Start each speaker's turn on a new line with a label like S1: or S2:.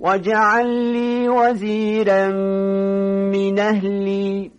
S1: واجعل لي وزيرا من أهلي